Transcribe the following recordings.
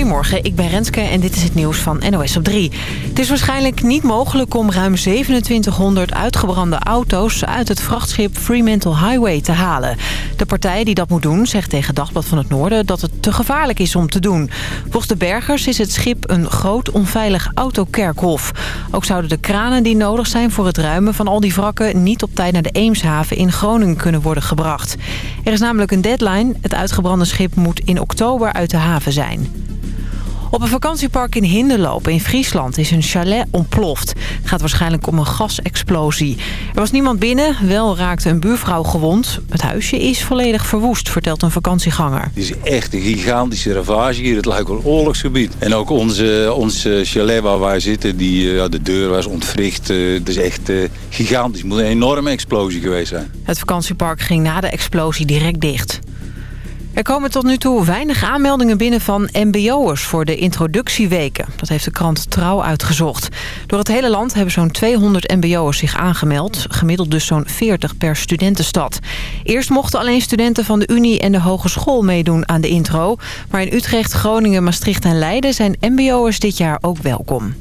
Goedemorgen, ik ben Renske en dit is het nieuws van NOS op 3. Het is waarschijnlijk niet mogelijk om ruim 2700 uitgebrande auto's... uit het vrachtschip Fremantle Highway te halen. De partij die dat moet doen zegt tegen Dagblad van het Noorden... dat het te gevaarlijk is om te doen. Volgens de bergers is het schip een groot onveilig autokerkhof. Ook zouden de kranen die nodig zijn voor het ruimen van al die wrakken... niet op tijd naar de Eemshaven in Groningen kunnen worden gebracht. Er is namelijk een deadline. Het uitgebrande schip moet in oktober uit de haven zijn. Op een vakantiepark in Hinderlopen in Friesland is een chalet ontploft. Het gaat waarschijnlijk om een gasexplosie. Er was niemand binnen, wel raakte een buurvrouw gewond. Het huisje is volledig verwoest, vertelt een vakantieganger. Het is echt een gigantische ravage hier. Het lijkt wel oorlogsgebied. En ook onze, onze chalet waar wij zitten, die, eh, ja, de deur was ontwricht. Eh, het is echt uh, gigantisch. Het moet een enorme explosie geweest zijn. Het vakantiepark ging na de explosie direct dicht. Er komen tot nu toe weinig aanmeldingen binnen van mbo'ers voor de introductieweken. Dat heeft de krant Trouw uitgezocht. Door het hele land hebben zo'n 200 mbo'ers zich aangemeld. Gemiddeld dus zo'n 40 per studentenstad. Eerst mochten alleen studenten van de Unie en de Hogeschool meedoen aan de intro. Maar in Utrecht, Groningen, Maastricht en Leiden zijn mbo'ers dit jaar ook welkom.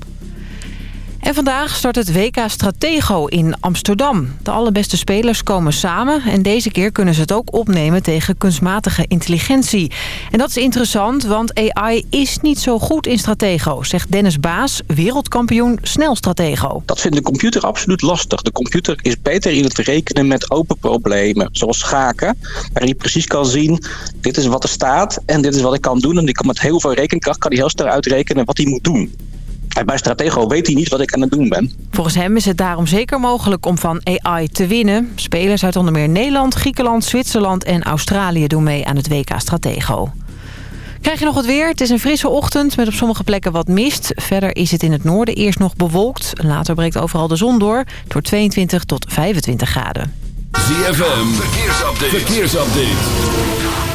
En vandaag start het WK Stratego in Amsterdam. De allerbeste spelers komen samen en deze keer kunnen ze het ook opnemen tegen kunstmatige intelligentie. En dat is interessant, want AI is niet zo goed in Stratego, zegt Dennis Baas, wereldkampioen snelstratego. Dat vindt de computer absoluut lastig. De computer is beter in het rekenen met open problemen, zoals schaken, waar hij precies kan zien, dit is wat er staat en dit is wat ik kan doen. En die kan met heel veel rekenkracht kan hij heel snel uitrekenen wat hij moet doen. En bij Stratego weet hij niet wat ik aan het doen ben. Volgens hem is het daarom zeker mogelijk om van AI te winnen. Spelers uit onder meer Nederland, Griekenland, Zwitserland en Australië doen mee aan het WK Stratego. Krijg je nog het weer? Het is een frisse ochtend met op sommige plekken wat mist. Verder is het in het noorden eerst nog bewolkt. Later breekt overal de zon door. Door 22 tot 25 graden. ZFM, verkeersupdate. verkeersupdate.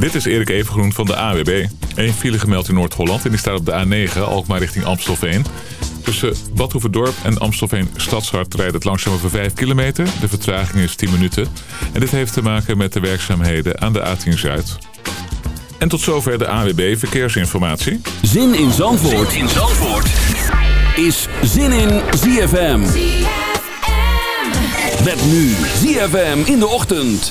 Dit is Erik Evengroen van de AWB. Eén file gemeld in Noord-Holland en die staat op de A9, Alkmaar richting Amstelveen. Tussen Badhoevedorp en Amstelveen Stadshart rijdt het langzaam over 5 kilometer. De vertraging is 10 minuten. En dit heeft te maken met de werkzaamheden aan de A10 Zuid. En tot zover de AWB Verkeersinformatie. Zin in Zandvoort, zin in Zandvoort. is Zin in ZFM. ZFM. Met nu ZFM in de ochtend.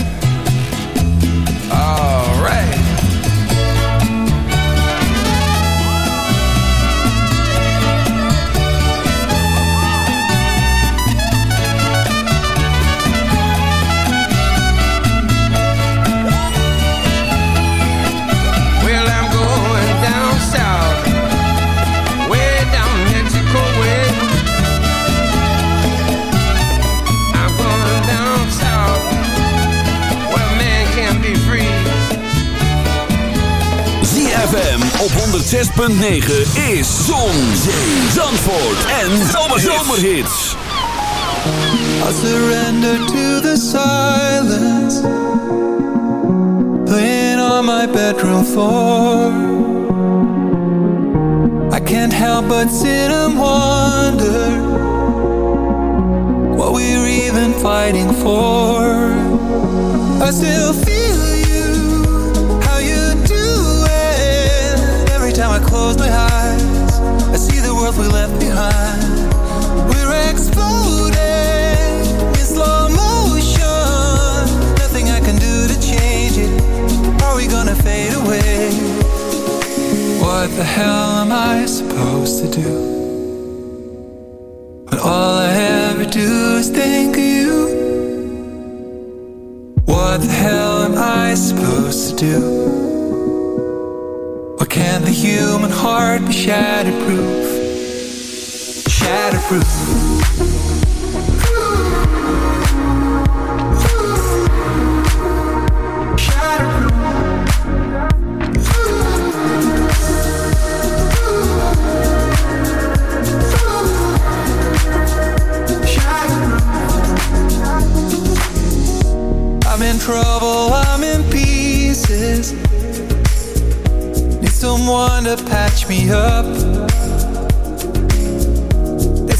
106.9 is Zon, Zandvoort en Zomerhits. I surrender to the silence Playing on my bedroom floor I can't help but sit and wonder What we're even fighting for I still feel love we left behind We're exploding in slow motion Nothing I can do to change it Are we gonna fade away? What the hell am I supposed to do? When all I ever do is think of you What the hell am I supposed to do? Or can the human heart be shattered proof? Someone to patch me up.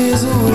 is away.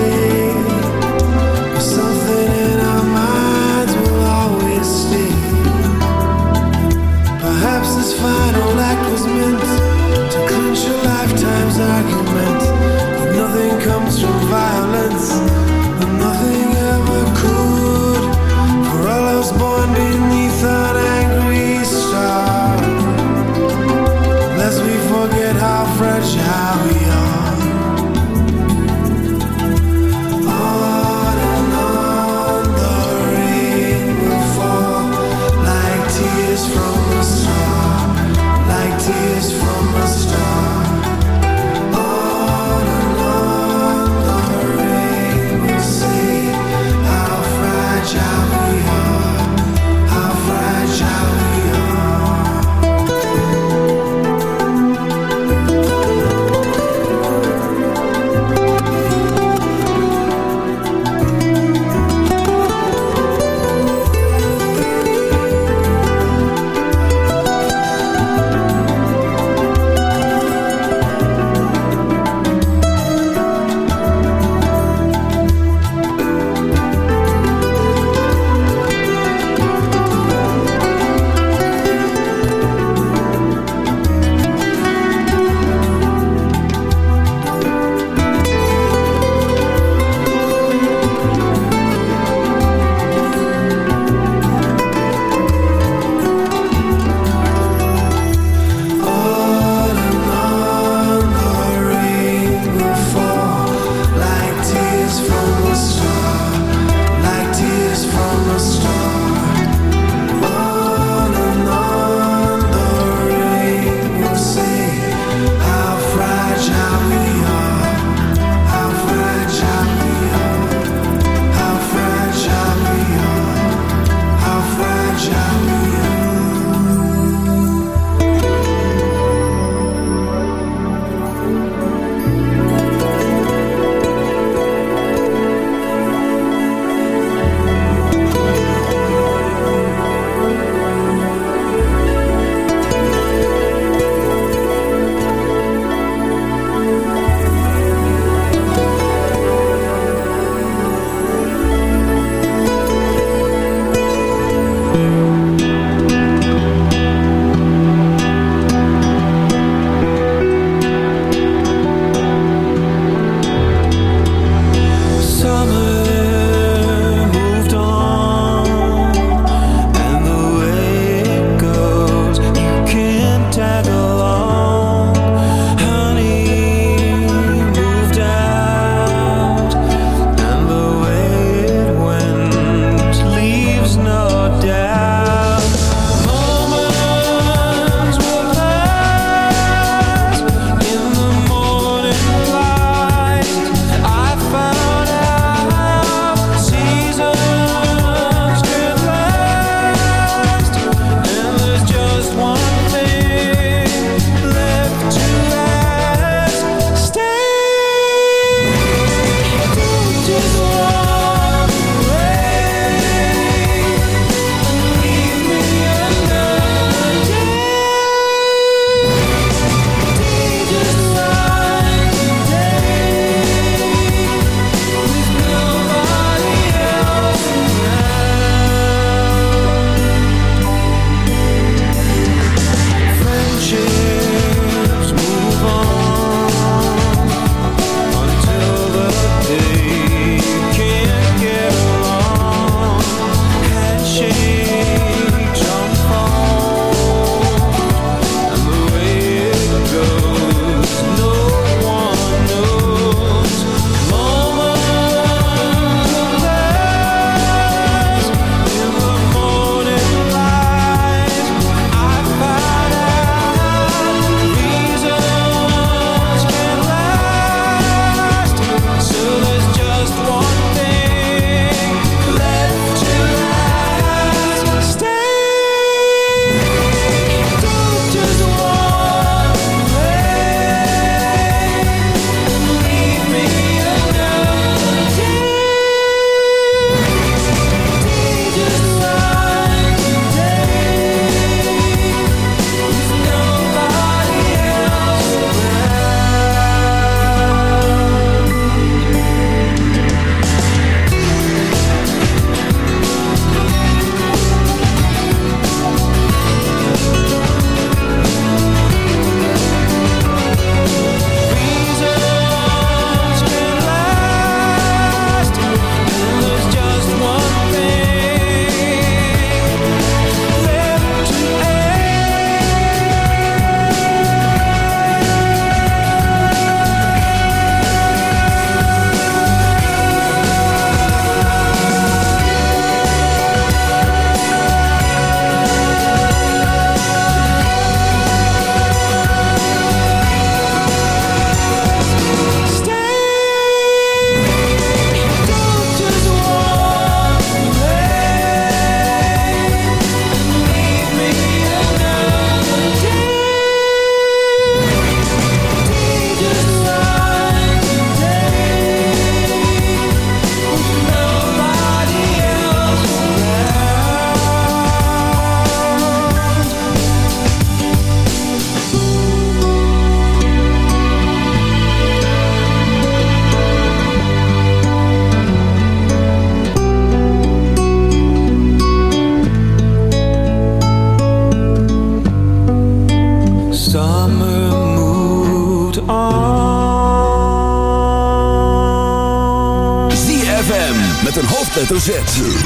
ZFM.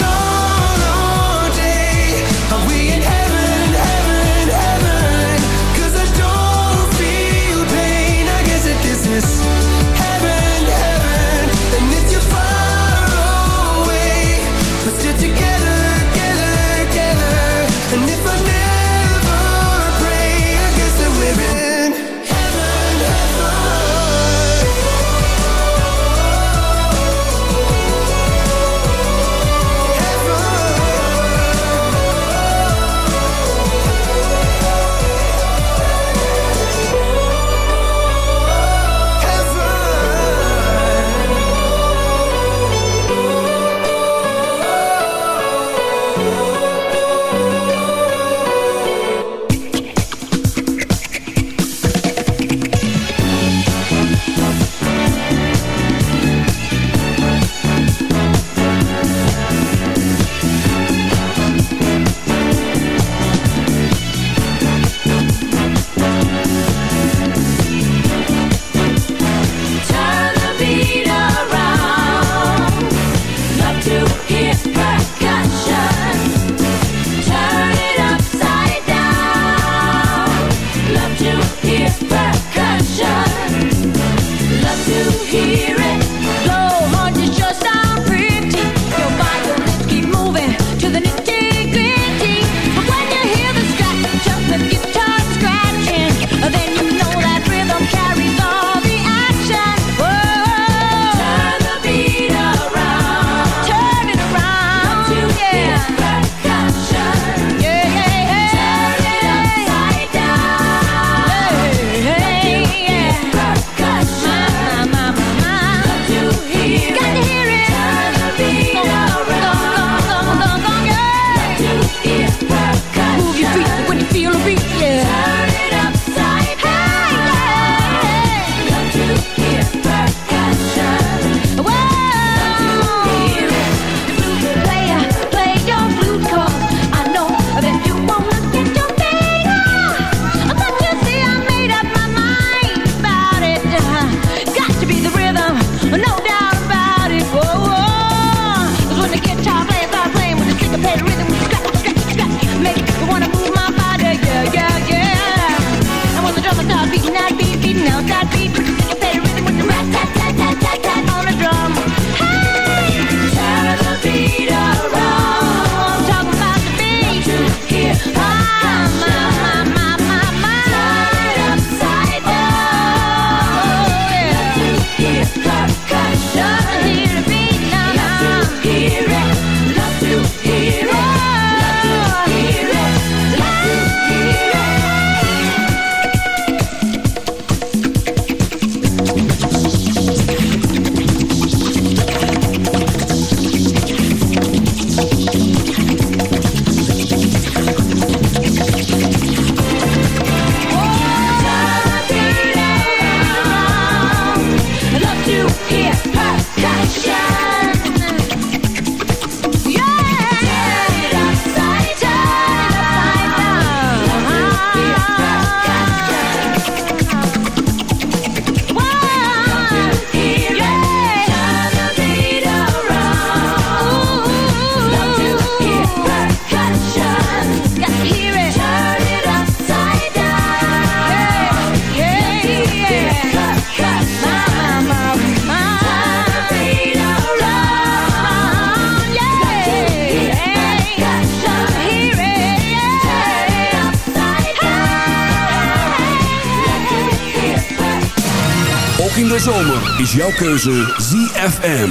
zomer is jouw keuze ZFM.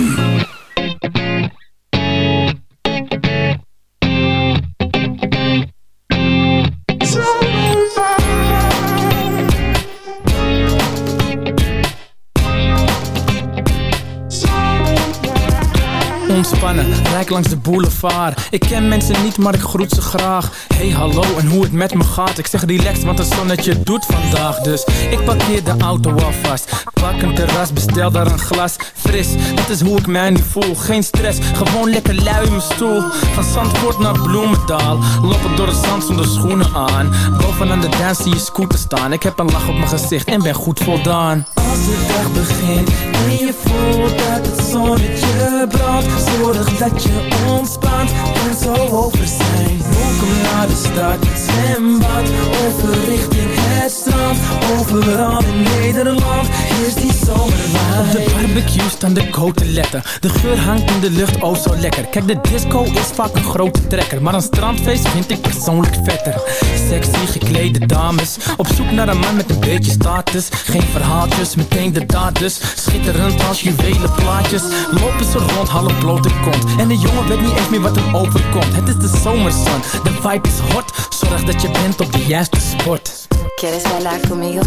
Ontspannen, rijk langs de boulevard. Ik ken mensen niet, maar ik groet ze graag. Hey hallo, en hoe het met me gaat? Ik zeg relax, want het zonnetje doet vandaag. Dus ik parkeer de auto alvast Pak een terras, bestel daar een glas. Fris, dat is hoe ik mij nu voel. Geen stress, gewoon lekker lui in mijn stoel. Van Zandvoort naar Bloemendaal. Lopen door het zand zonder schoenen aan. Boven aan de dance zie je scooter staan. Ik heb een lach op mijn gezicht en ben goed voldaan Als de dag begint. En je voelt dat het zonnetje brandt. Zorg dat je ontspant, kan zo over zijn. Welkom naar de stad, zwembad Overrichting het strand. Overal in Nederland is die zomerwijn Op de barbecue staan de koteletten De geur hangt in de lucht, oh zo lekker. Kijk de disco is vaak een grote trekker. Maar een strandfeest vind ik persoonlijk vetter. Sexy geklede dames Op zoek naar een man met een beetje status. Geen verhaaltjes, meteen de daders. Schitterend als juwelen plaatjes. Lopen ze rond, half blote kont. En de jongen weet niet eens meer wat hem overkomt. Het is de zomerzon, de vibe is hot. Zorg dat je bent op de juiste spot. ¿Quieres bailar conmigo?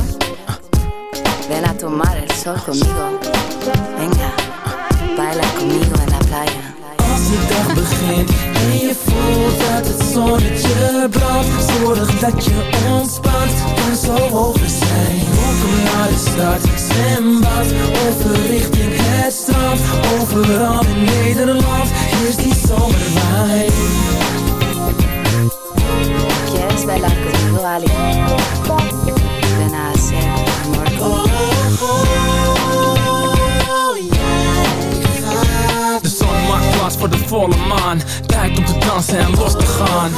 Ven a tomar el sol conmigo. Venga, baila conmigo en la playa. Als de dag begint en je voelt dat het zonnetje brandt Zorg dat je ontspant, kan zo over zijn naar de stad, zwembad, overrichting het strand. Overal in Nederland is die zomerwijn ¿Quieres bailar conmigo, Ali? Ven a hacer amor conmigo. De zon maakt plaats voor de volle maan. Tijd om te dansen en los te gaan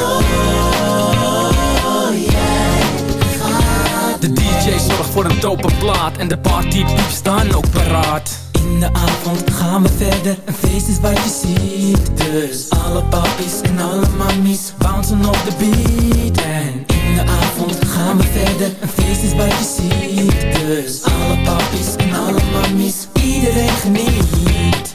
De DJ zorgt voor een dope plaat En de partypieps staan ook paraat. In de avond gaan we verder, een feest is wat je ziet. Dus alle papies en alle mammies bouncen op de beat. En in de avond gaan we verder, een feest is wat je ziet. Dus alle papies en alle mammies, iedereen geniet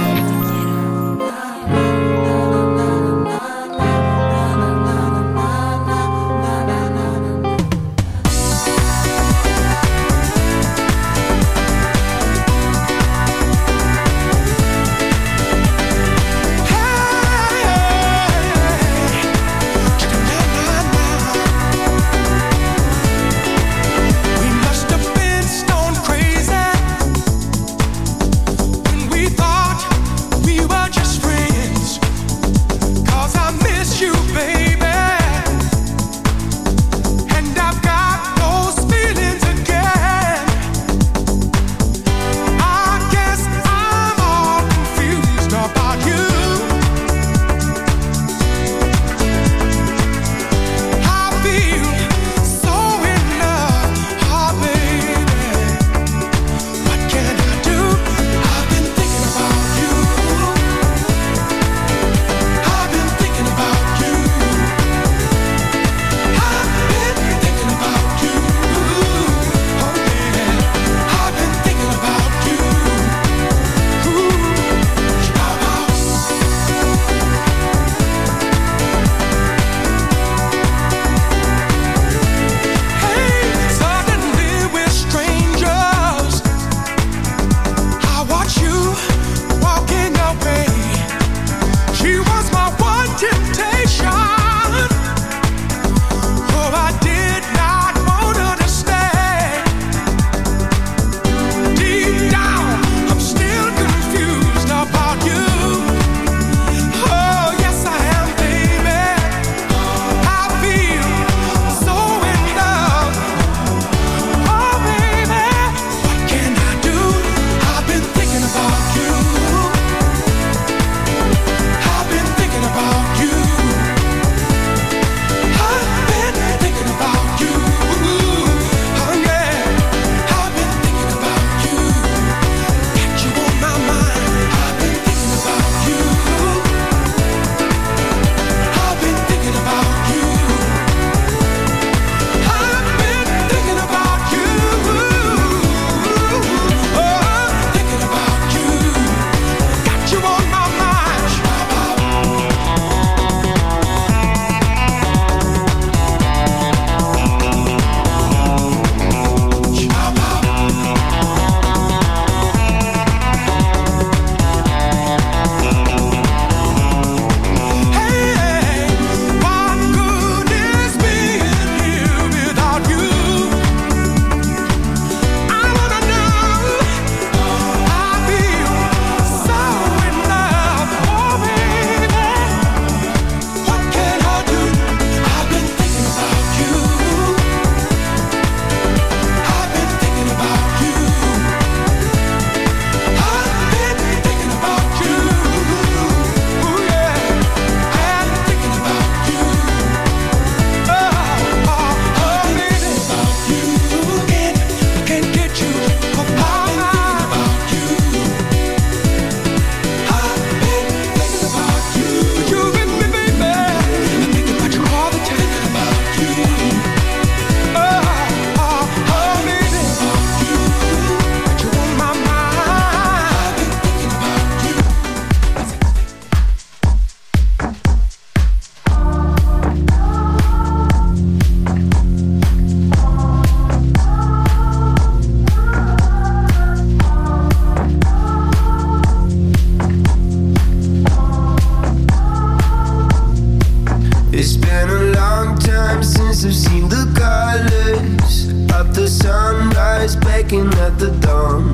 I've seen the colors of the sunrise baking at the dawn.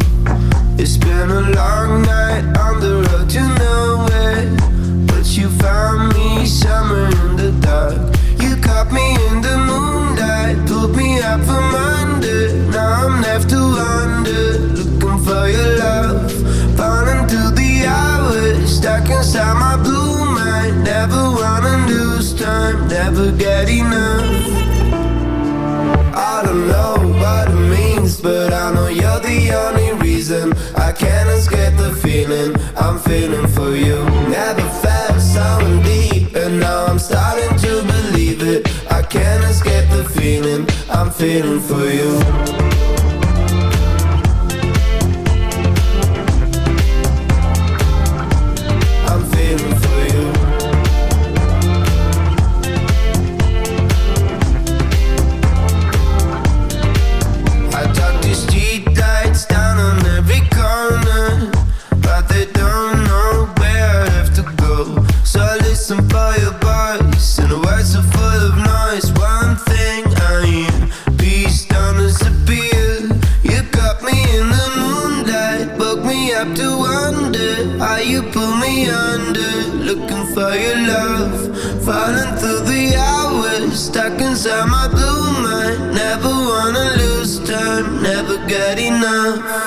It's been a long night on the road to nowhere, but you found me somewhere in the dark. You caught me in the moonlight, pulled me up from under. Now I'm left to wander, looking for your love. Falling through the hours, stuck inside my blue mind. Never wanna lose time, never get enough know what it means But I know you're the only reason I can't escape the feeling I'm feeling for you. Never felt so deep And now I'm starting to believe it. I can't escape the feeling I'm feeling for you. bad enough.